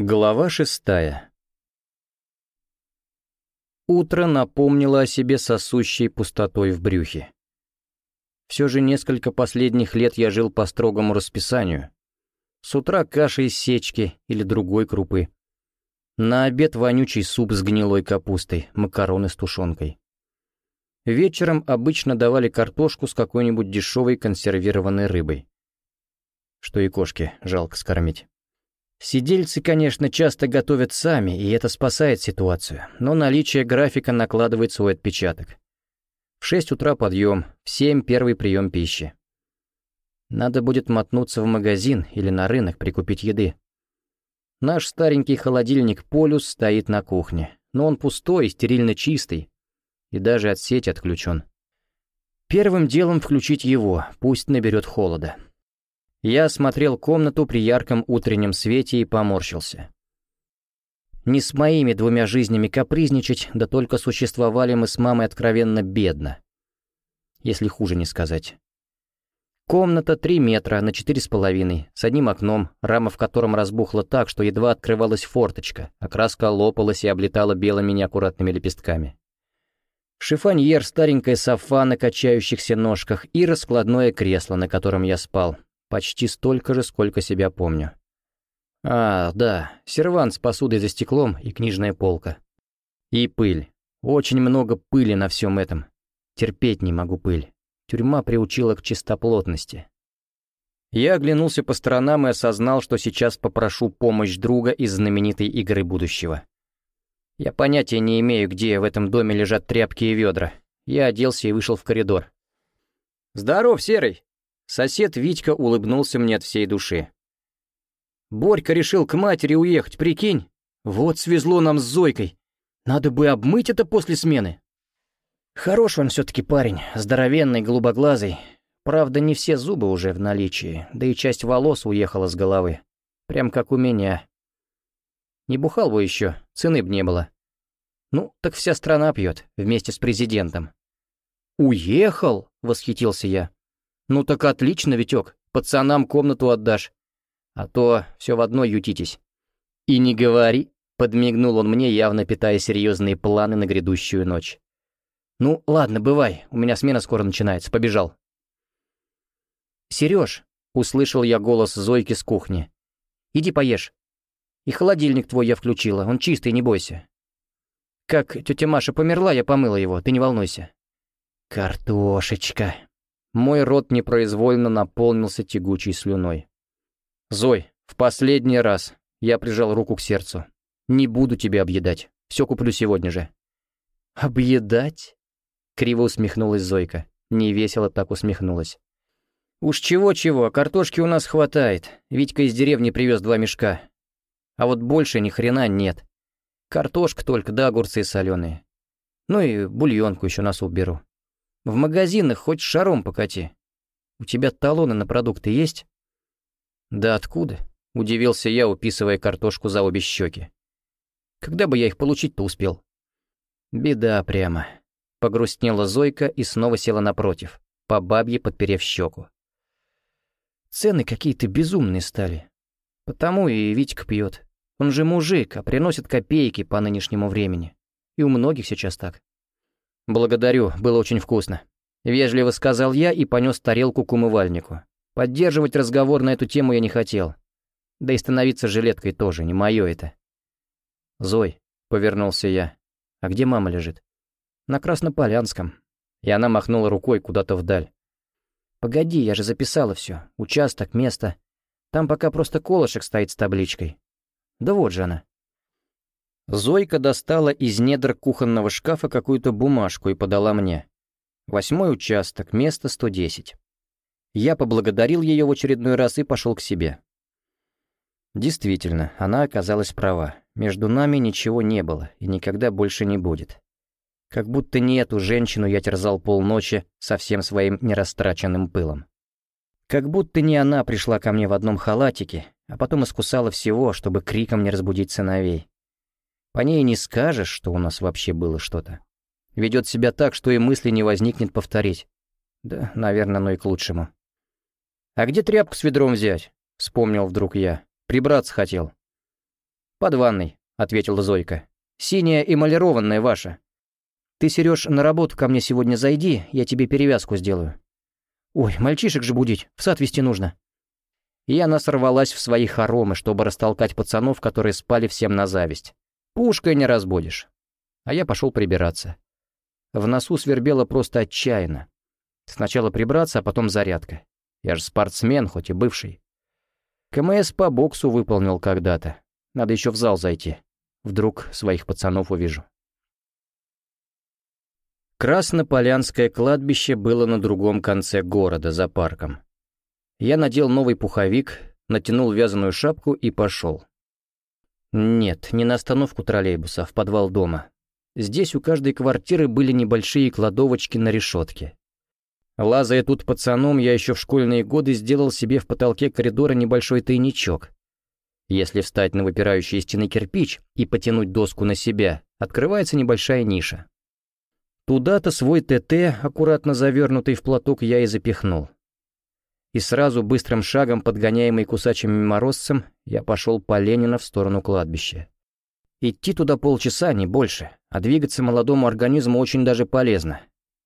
Глава шестая Утро напомнило о себе сосущей пустотой в брюхе. Все же несколько последних лет я жил по строгому расписанию. С утра каша из сечки или другой крупы. На обед вонючий суп с гнилой капустой, макароны с тушенкой. Вечером обычно давали картошку с какой-нибудь дешевой консервированной рыбой. Что и кошке жалко скормить. Сидельцы, конечно, часто готовят сами, и это спасает ситуацию, но наличие графика накладывает свой отпечаток. В 6 утра подъем, в 7 первый прием пищи. Надо будет мотнуться в магазин или на рынок прикупить еды. Наш старенький холодильник «Полюс» стоит на кухне, но он пустой, стерильно чистый, и даже от сети отключен. Первым делом включить его, пусть наберет холода. Я осмотрел комнату при ярком утреннем свете и поморщился. Не с моими двумя жизнями капризничать, да только существовали мы с мамой откровенно бедно. Если хуже не сказать. Комната 3 метра на четыре с половиной, с одним окном, рама в котором разбухла так, что едва открывалась форточка, а краска лопалась и облетала белыми неаккуратными лепестками. Шифоньер, старенькая софа на качающихся ножках и раскладное кресло, на котором я спал, Почти столько же, сколько себя помню. А, да, сервант с посудой за стеклом и книжная полка. И пыль. Очень много пыли на всем этом. Терпеть не могу пыль. Тюрьма приучила к чистоплотности. Я оглянулся по сторонам и осознал, что сейчас попрошу помощь друга из знаменитой игры будущего. Я понятия не имею, где в этом доме лежат тряпки и ведра. Я оделся и вышел в коридор. «Здоров, Серый!» Сосед Витька улыбнулся мне от всей души. «Борька решил к матери уехать, прикинь? Вот свезло нам с Зойкой. Надо бы обмыть это после смены». Хорош он все-таки парень, здоровенный, голубоглазый. Правда, не все зубы уже в наличии, да и часть волос уехала с головы. Прям как у меня. Не бухал бы еще, цены б не было. Ну, так вся страна пьет, вместе с президентом. «Уехал?» — восхитился я. «Ну так отлично, Витек, пацанам комнату отдашь. А то все в одной ютитесь». «И не говори», — подмигнул он мне, явно питая серьезные планы на грядущую ночь. «Ну, ладно, бывай, у меня смена скоро начинается, побежал». «Сереж», — услышал я голос Зойки с кухни, — «иди поешь. И холодильник твой я включила, он чистый, не бойся. Как тетя Маша померла, я помыла его, ты не волнуйся». «Картошечка», мой рот непроизвольно наполнился тягучей слюной. «Зой, в последний раз!» Я прижал руку к сердцу. «Не буду тебя объедать. Все куплю сегодня же». «Объедать?» Криво усмехнулась Зойка. Невесело так усмехнулась. «Уж чего-чего, картошки у нас хватает. Витька из деревни привез два мешка. А вот больше ни хрена нет. Картошка только, да огурцы соленые. Ну и бульонку еще нас уберу. В магазинах хоть шаром покати. У тебя талоны на продукты есть?» «Да откуда?» — удивился я, уписывая картошку за обе щеки. «Когда бы я их получить-то успел?» «Беда прямо», — погрустнела Зойка и снова села напротив, по бабье подперев щеку. «Цены какие-то безумные стали. Потому и Витька пьет. Он же мужик, а приносит копейки по нынешнему времени. И у многих сейчас так. «Благодарю, было очень вкусно», — вежливо сказал я и понес тарелку к умывальнику. Поддерживать разговор на эту тему я не хотел. Да и становиться жилеткой тоже, не мое это. «Зой», — повернулся я, — «а где мама лежит?» «На Краснополянском». И она махнула рукой куда-то вдаль. «Погоди, я же записала все. Участок, место. Там пока просто колышек стоит с табличкой. Да вот же она». Зойка достала из недр кухонного шкафа какую-то бумажку и подала мне. Восьмой участок, место 110. Я поблагодарил ее в очередной раз и пошел к себе. Действительно, она оказалась права. Между нами ничего не было и никогда больше не будет. Как будто не эту женщину я терзал полночи со всем своим нерастраченным пылом. Как будто не она пришла ко мне в одном халатике, а потом искусала всего, чтобы криком не разбудить сыновей. По ней не скажешь, что у нас вообще было что-то. Ведет себя так, что и мысли не возникнет повторить. Да, наверное, оно и к лучшему. «А где тряпку с ведром взять?» — вспомнил вдруг я. «Прибраться хотел». «Под ванной», — ответила Зойка. «Синяя эмалированная ваша. Ты, Сереж, на работу ко мне сегодня зайди, я тебе перевязку сделаю». «Ой, мальчишек же будить, в сад вести нужно». И она сорвалась в свои хоромы, чтобы растолкать пацанов, которые спали всем на зависть. Пушкой не разбудишь. А я пошел прибираться. В носу свербело просто отчаянно. Сначала прибраться, а потом зарядка. Я же спортсмен, хоть и бывший. КМС по боксу выполнил когда-то. Надо еще в зал зайти. Вдруг своих пацанов увижу. Краснополянское кладбище было на другом конце города, за парком. Я надел новый пуховик, натянул вязаную шапку и пошел. Нет, не на остановку троллейбуса, а в подвал дома. Здесь у каждой квартиры были небольшие кладовочки на решетке. Лазая тут пацаном, я еще в школьные годы сделал себе в потолке коридора небольшой тайничок. Если встать на выпирающий из стены кирпич и потянуть доску на себя, открывается небольшая ниша. Туда-то свой ТТ, аккуратно завернутый в платок, я и запихнул. И сразу, быстрым шагом, подгоняемый кусачим морозцем, я пошел по Ленина в сторону кладбища. Идти туда полчаса, не больше, а двигаться молодому организму очень даже полезно.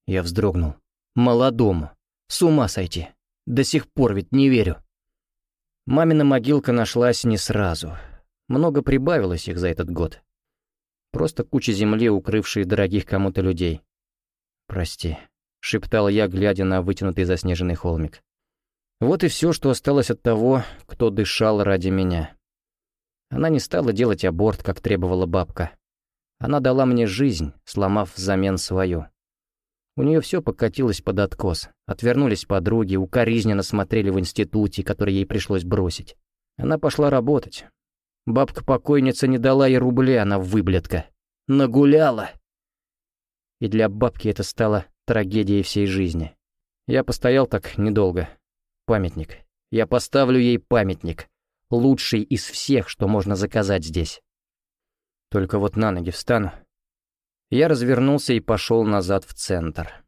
Я вздрогнул. Молодому. С ума сойти. До сих пор ведь не верю. Мамина могилка нашлась не сразу. Много прибавилось их за этот год. Просто куча земли, укрывшей дорогих кому-то людей. «Прости», — шептал я, глядя на вытянутый заснеженный холмик. «Вот и все, что осталось от того, кто дышал ради меня». Она не стала делать аборт, как требовала бабка. Она дала мне жизнь, сломав взамен свою. У нее все покатилось под откос. Отвернулись подруги, укоризненно смотрели в институте, который ей пришлось бросить. Она пошла работать. Бабка-покойница не дала ей рубля, она выблядка. Нагуляла и для бабки это стало трагедией всей жизни. Я постоял так недолго. Памятник. Я поставлю ей памятник. Лучший из всех, что можно заказать здесь. Только вот на ноги встану. Я развернулся и пошел назад в центр.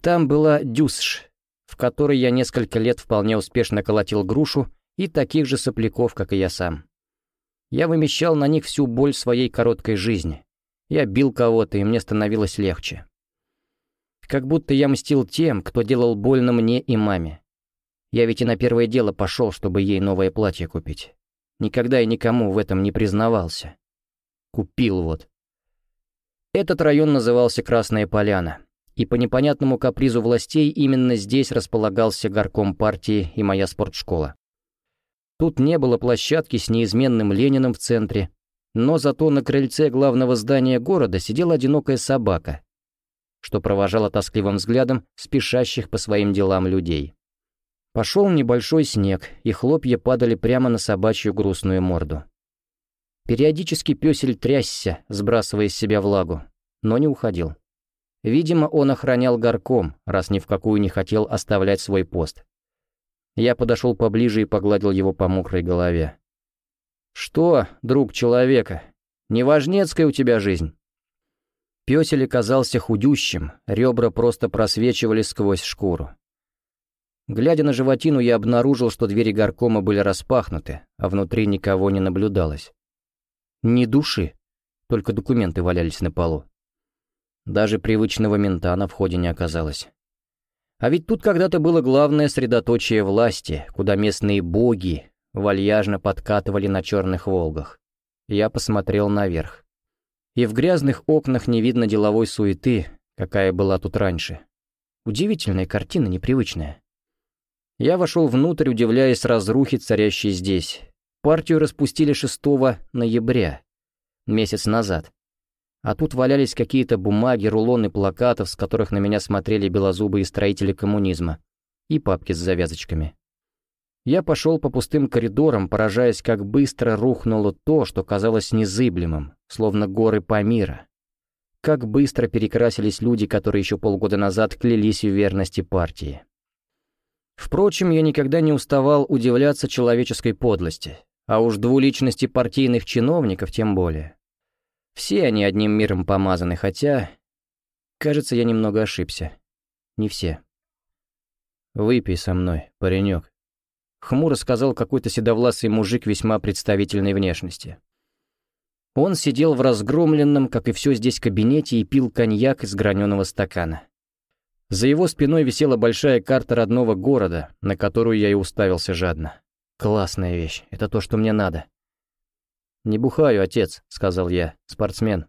Там была дюсш, в которой я несколько лет вполне успешно колотил грушу и таких же сопляков, как и я сам. Я вымещал на них всю боль своей короткой жизни. Я бил кого-то, и мне становилось легче. Как будто я мстил тем, кто делал больно мне и маме. Я ведь и на первое дело пошел, чтобы ей новое платье купить. Никогда и никому в этом не признавался. Купил вот. Этот район назывался Красная Поляна, и по непонятному капризу властей именно здесь располагался горком партии и моя спортшкола. Тут не было площадки с неизменным Лениным в центре, но зато на крыльце главного здания города сидела одинокая собака, что провожала тоскливым взглядом спешащих по своим делам людей. Пошел небольшой снег, и хлопья падали прямо на собачью грустную морду. Периодически пёсель трясся, сбрасывая из себя влагу, но не уходил. Видимо, он охранял горком, раз ни в какую не хотел оставлять свой пост. Я подошел поближе и погладил его по мокрой голове. «Что, друг человека, неважнецкая у тебя жизнь?» Пёсель оказался худющим, ребра просто просвечивали сквозь шкуру. Глядя на животину, я обнаружил, что двери горкома были распахнуты, а внутри никого не наблюдалось. Ни души, только документы валялись на полу. Даже привычного мента на входе не оказалось. А ведь тут когда-то было главное средоточие власти, куда местные боги, вальяжно подкатывали на черных «Волгах». Я посмотрел наверх. И в грязных окнах не видно деловой суеты, какая была тут раньше. Удивительная картина, непривычная. Я вошел внутрь, удивляясь разрухе, царящей здесь. Партию распустили 6 ноября, месяц назад. А тут валялись какие-то бумаги, рулоны плакатов, с которых на меня смотрели белозубые строители коммунизма, и папки с завязочками. Я пошел по пустым коридорам, поражаясь, как быстро рухнуло то, что казалось незыблемым, словно горы Памира. Как быстро перекрасились люди, которые еще полгода назад клялись в верности партии. Впрочем, я никогда не уставал удивляться человеческой подлости, а уж двуличности партийных чиновников тем более. Все они одним миром помазаны, хотя... Кажется, я немного ошибся. Не все. «Выпей со мной, паренек», Хмуро сказал какой-то седовласый мужик весьма представительной внешности. Он сидел в разгромленном, как и все здесь, кабинете и пил коньяк из граненого стакана. За его спиной висела большая карта родного города, на которую я и уставился жадно. Классная вещь, это то, что мне надо. «Не бухаю, отец», — сказал я, — «спортсмен».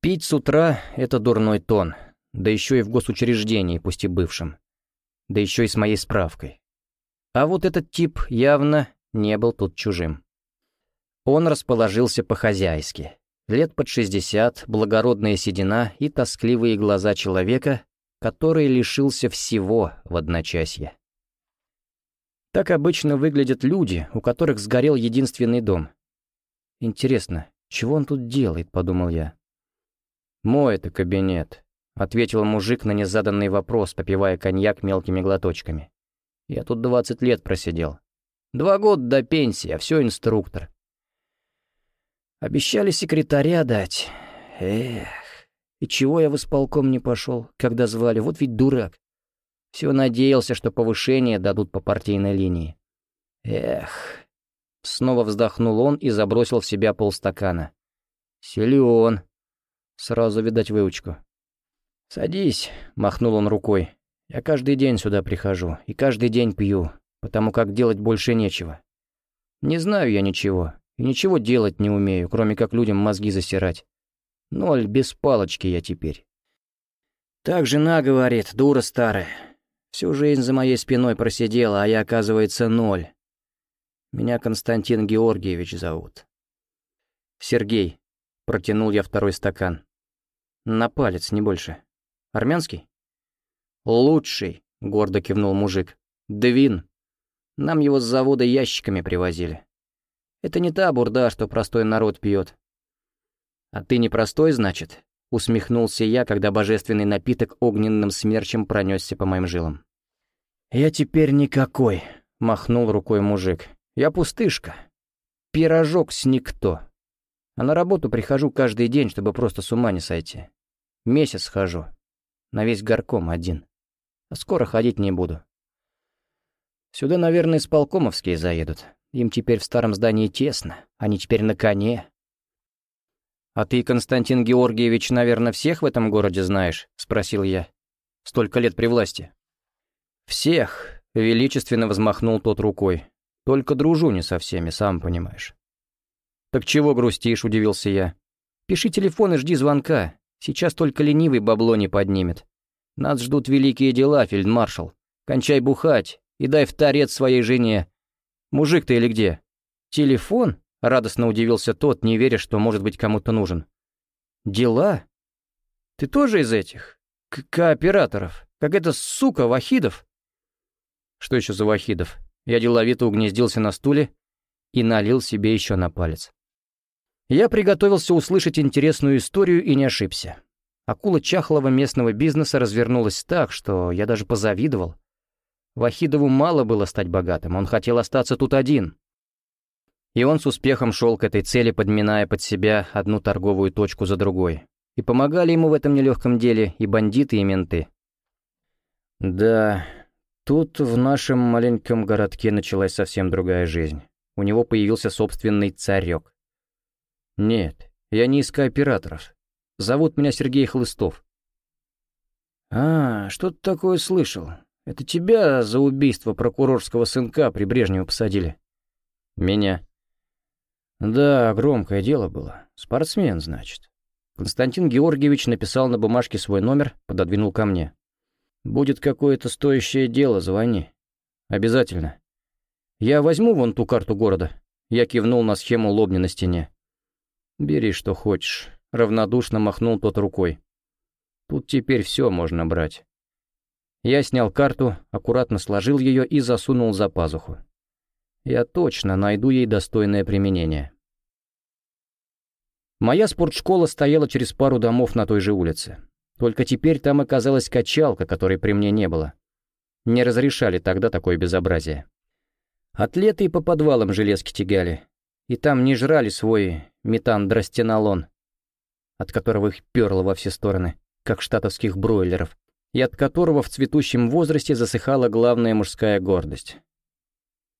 Пить с утра — это дурной тон, да еще и в госучреждении, пусть и бывшем. Да еще и с моей справкой. А вот этот тип явно не был тут чужим. Он расположился по-хозяйски. Лет под шестьдесят, благородная седина и тоскливые глаза человека, который лишился всего в одночасье. Так обычно выглядят люди, у которых сгорел единственный дом. «Интересно, чего он тут делает?» — подумал я. «Мой это кабинет», — ответил мужик на незаданный вопрос, попивая коньяк мелкими глоточками. «Я тут двадцать лет просидел. Два года до пенсии, а все инструктор. Обещали секретаря дать. Эх, и чего я в исполком не пошел, когда звали? Вот ведь дурак. Все надеялся, что повышение дадут по партийной линии. Эх. Снова вздохнул он и забросил в себя полстакана. Силен. Сразу, видать, выучку. «Садись», — махнул он рукой. «Я каждый день сюда прихожу и каждый день пью, потому как делать больше нечего. Не знаю я ничего, и ничего делать не умею, кроме как людям мозги засирать. Ноль без палочки я теперь. Так жена говорит, дура старая. Всю жизнь за моей спиной просидела, а я, оказывается, ноль. Меня Константин Георгиевич зовут. Сергей. Протянул я второй стакан. На палец, не больше. Армянский? Лучший, гордо кивнул мужик. Двин. Нам его с завода ящиками привозили. Это не та бурда, что простой народ пьет. А ты не простой, значит? Усмехнулся я, когда божественный напиток огненным смерчем пронесся по моим жилам. «Я теперь никакой», — махнул рукой мужик. «Я пустышка. Пирожок с никто. А на работу прихожу каждый день, чтобы просто с ума не сойти. Месяц хожу. На весь горком один. А скоро ходить не буду. Сюда, наверное, исполкомовские заедут. Им теперь в старом здании тесно. Они теперь на коне. «А ты, Константин Георгиевич, наверное, всех в этом городе знаешь?» — спросил я. «Столько лет при власти». «Всех», — величественно взмахнул тот рукой. «Только дружу не со всеми, сам понимаешь». «Так чего грустишь?» — удивился я. «Пиши телефон и жди звонка. Сейчас только ленивый бабло не поднимет. Нас ждут великие дела, фельдмаршал. Кончай бухать и дай в торец своей жене. Мужик ты или где?» «Телефон?» — радостно удивился тот, не веря, что может быть кому-то нужен. «Дела? Ты тоже из этих? К кооператоров? Как эта сука Вахидов?» «Что еще за Вахидов?» Я деловито угнездился на стуле и налил себе еще на палец. Я приготовился услышать интересную историю и не ошибся. Акула чахлого местного бизнеса развернулась так, что я даже позавидовал. Вахидову мало было стать богатым, он хотел остаться тут один. И он с успехом шел к этой цели, подминая под себя одну торговую точку за другой. И помогали ему в этом нелегком деле и бандиты, и менты. Да, тут в нашем маленьком городке началась совсем другая жизнь. У него появился собственный царек. Нет, я не из кооператоров. Зовут меня Сергей Хлыстов. А, что-то такое слышал. Это тебя за убийство прокурорского сынка при Брежневу посадили? Меня. Да, громкое дело было. Спортсмен, значит. Константин Георгиевич написал на бумажке свой номер, пододвинул ко мне. «Будет какое-то стоящее дело, звони. Обязательно. Я возьму вон ту карту города». Я кивнул на схему лобни на стене. «Бери, что хочешь», — равнодушно махнул тот рукой. «Тут теперь все можно брать». Я снял карту, аккуратно сложил ее и засунул за пазуху. Я точно найду ей достойное применение. Моя спортшкола стояла через пару домов на той же улице. Только теперь там оказалась качалка, которой при мне не было. Не разрешали тогда такое безобразие. Атлеты и по подвалам железки тягали. И там не жрали свой метандростенолон, от которого их перло во все стороны, как штатовских бройлеров, и от которого в цветущем возрасте засыхала главная мужская гордость.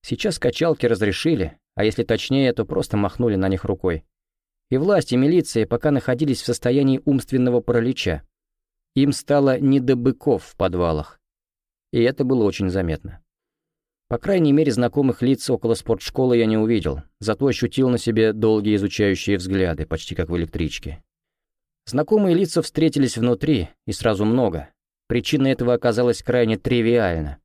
Сейчас качалки разрешили, а если точнее, то просто махнули на них рукой. И власти, и милиция пока находились в состоянии умственного паралича. Им стало не до быков в подвалах. И это было очень заметно. По крайней мере, знакомых лиц около спортшколы я не увидел, зато ощутил на себе долгие изучающие взгляды, почти как в электричке. Знакомые лица встретились внутри, и сразу много. Причина этого оказалась крайне тривиальна.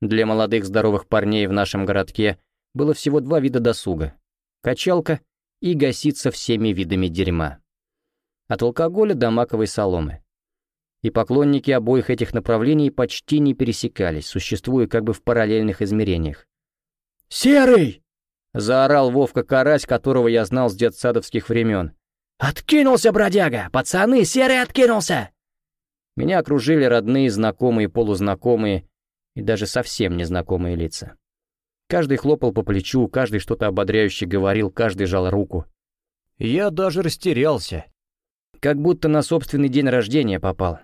Для молодых здоровых парней в нашем городке было всего два вида досуга — качалка и гаситься всеми видами дерьма. От алкоголя до маковой соломы. И поклонники обоих этих направлений почти не пересекались, существуя как бы в параллельных измерениях. «Серый!» — заорал Вовка Карась, которого я знал с детсадовских времен. «Откинулся, бродяга! Пацаны, Серый откинулся!» Меня окружили родные, знакомые, полузнакомые и даже совсем незнакомые лица. Каждый хлопал по плечу, каждый что-то ободряюще говорил, каждый жал руку. Я даже растерялся. Как будто на собственный день рождения попал.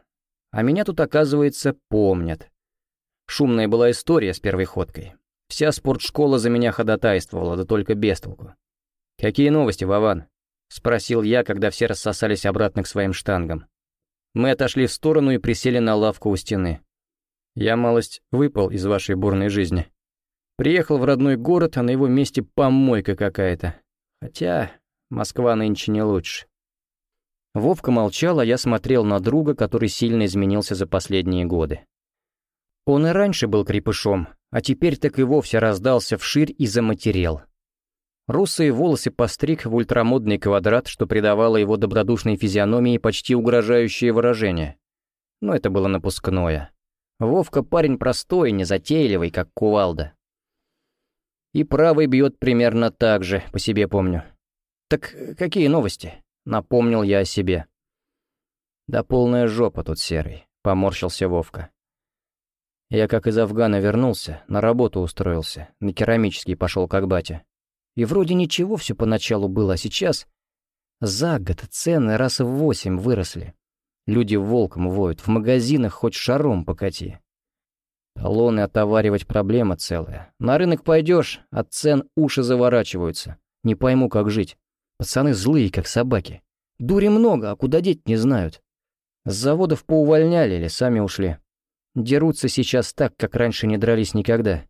А меня тут, оказывается, помнят. Шумная была история с первой ходкой. Вся спортшкола за меня ходатайствовала, да только без толку. «Какие новости, Вован?» — спросил я, когда все рассосались обратно к своим штангам. Мы отошли в сторону и присели на лавку у стены. Я малость выпал из вашей бурной жизни. Приехал в родной город, а на его месте помойка какая-то. Хотя Москва нынче не лучше. Вовка молчал, а я смотрел на друга, который сильно изменился за последние годы. Он и раньше был крепышом, а теперь так и вовсе раздался вширь и заматерел. Русые волосы постриг в ультрамодный квадрат, что придавало его добродушной физиономии почти угрожающее выражение. Но это было напускное. Вовка парень простой, незатейливый, как кувалда. И правый бьет примерно так же, по себе помню. «Так какие новости?» — напомнил я о себе. «Да полная жопа тут серый», — поморщился Вовка. Я как из Афгана вернулся, на работу устроился, на керамический пошел как батя. И вроде ничего все поначалу было, а сейчас... За год цены раз в восемь выросли. Люди волком воют, в магазинах хоть шаром покати. Талоны отоваривать проблема целая. На рынок пойдешь, от цен уши заворачиваются. Не пойму, как жить. Пацаны злые, как собаки. Дури много, а куда деть не знают. С заводов поувольняли или сами ушли. Дерутся сейчас так, как раньше не дрались никогда.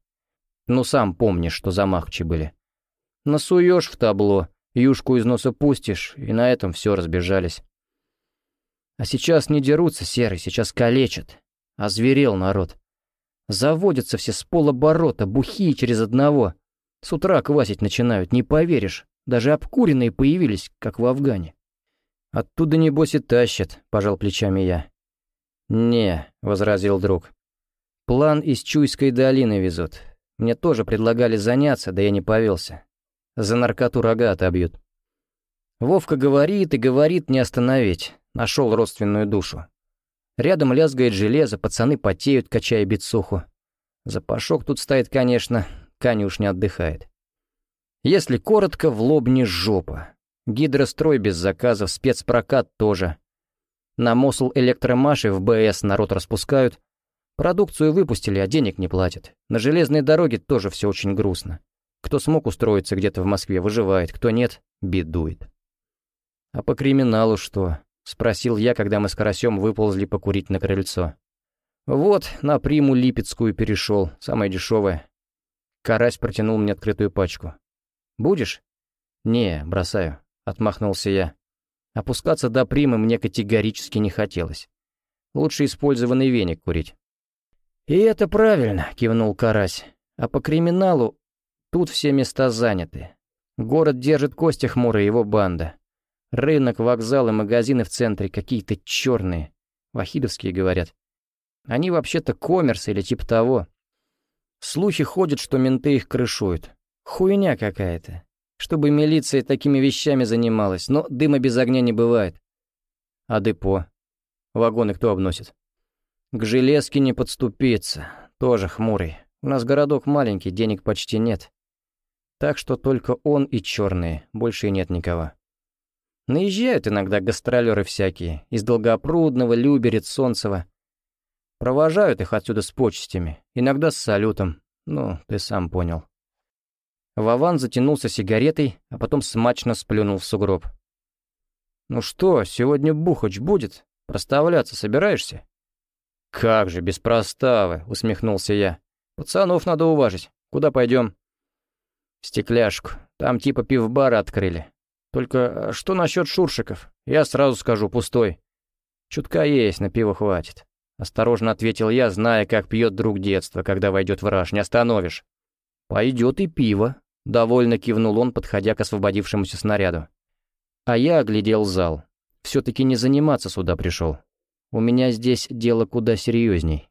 Ну сам помнишь, что замахчи были. Насуешь в табло, юшку из носа пустишь, и на этом все разбежались. А сейчас не дерутся, серый, сейчас калечат. Озверел народ. Заводятся все с полоборота, бухие через одного. С утра квасить начинают, не поверишь. Даже обкуренные появились, как в Афгане. Оттуда, небось, и тащат, пожал плечами я. «Не», — возразил друг. «План из Чуйской долины везут. Мне тоже предлагали заняться, да я не повелся. За наркоту рога отобьют. Вовка говорит и говорит не остановить. Нашел родственную душу. Рядом лязгает железо, пацаны потеют, качая бицуху. Запашок тут стоит, конечно, не отдыхает. Если коротко, в лобне жопа. Гидрострой без заказов, спецпрокат тоже. На Мосул электромаши в БС народ распускают. Продукцию выпустили, а денег не платят. На железной дороге тоже все очень грустно. Кто смог устроиться где-то в Москве, выживает, кто нет, бедует. «А по криминалу что?» — спросил я, когда мы с Карасем выползли покурить на крыльцо. «Вот, на приму Липецкую перешел, самое дешевое». Карась протянул мне открытую пачку. «Будешь?» «Не, бросаю», — отмахнулся я. Опускаться до примы мне категорически не хотелось. Лучше использованный веник курить. «И это правильно», — кивнул Карась. «А по криминалу Тут все места заняты. Город держит Костя Хмуро и его банда. Рынок, вокзалы, магазины в центре какие-то черные. Вахидовские, говорят. Они вообще-то коммерс или типа того. Слухи ходят, что менты их крышуют. Хуйня какая-то. Чтобы милиция такими вещами занималась, но дыма без огня не бывает. А депо? Вагоны кто обносит? К железке не подступиться. Тоже хмурый. У нас городок маленький, денег почти нет. Так что только он и черные, больше и нет никого. Наезжают иногда гастролеры всякие, из Долгопрудного, Люберец, Солнцева. Провожают их отсюда с почестями, иногда с салютом, ну, ты сам понял. Вован затянулся сигаретой, а потом смачно сплюнул в сугроб. «Ну что, сегодня Бухач будет? Проставляться собираешься?» «Как же, без проставы», — усмехнулся я. «Пацанов надо уважить. Куда пойдем?» «В стекляшку. Там типа пивбара открыли. Только что насчет шуршиков? Я сразу скажу, пустой. Чутка есть, на пиво хватит». Осторожно ответил я, зная, как пьет друг детства, когда войдет в. Не остановишь. «Пойдет и пиво», — довольно кивнул он, подходя к освободившемуся снаряду. А я оглядел зал. Все-таки не заниматься сюда пришел. У меня здесь дело куда серьезней.